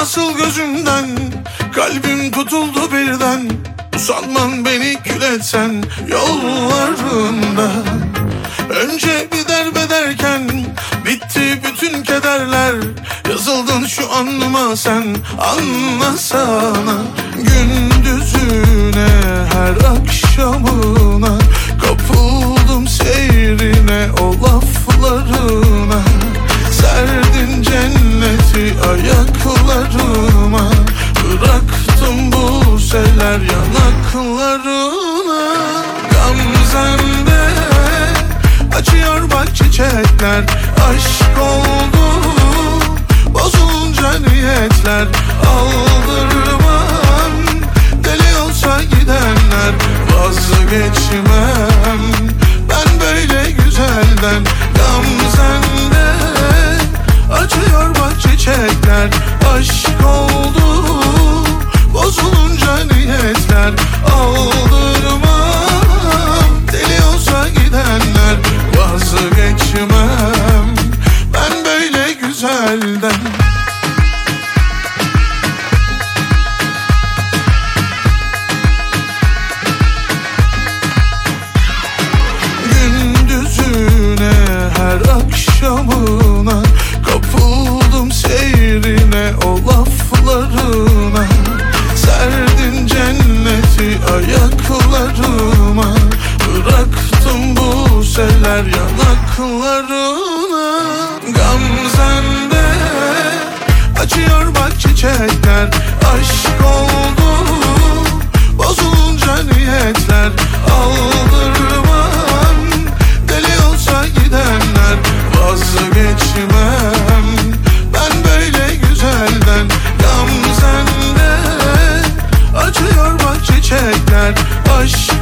nasıl gözümden? Kalbim tutuldu birden. Usanman beni kül etsen Yollarında. Önce bir derbederken Bitti bütün kederler. Yazıldın şu anıma sen Anlasana. Gündüzüne her akşamına Kapıldım seyrine o laflarına seller yanaklarına Gamzende açıyor bak çiçekler Aşk oldu bozulunca niyetler Aldırmam deli olsa gidenler Vazgeçmem. Ben böyle güzelden Gamzende açıyor bak çiçekler Aşk Vazgeçmem düşer yanaklarına Gamzende açıyor bak çiçekler Aşk oldu. Bozulunca niyetler Aldırmam. Deli olsa gidenler Vazgeçmem. Ben böyle güzelden Gamzende açıyor bak çiçekler Aşk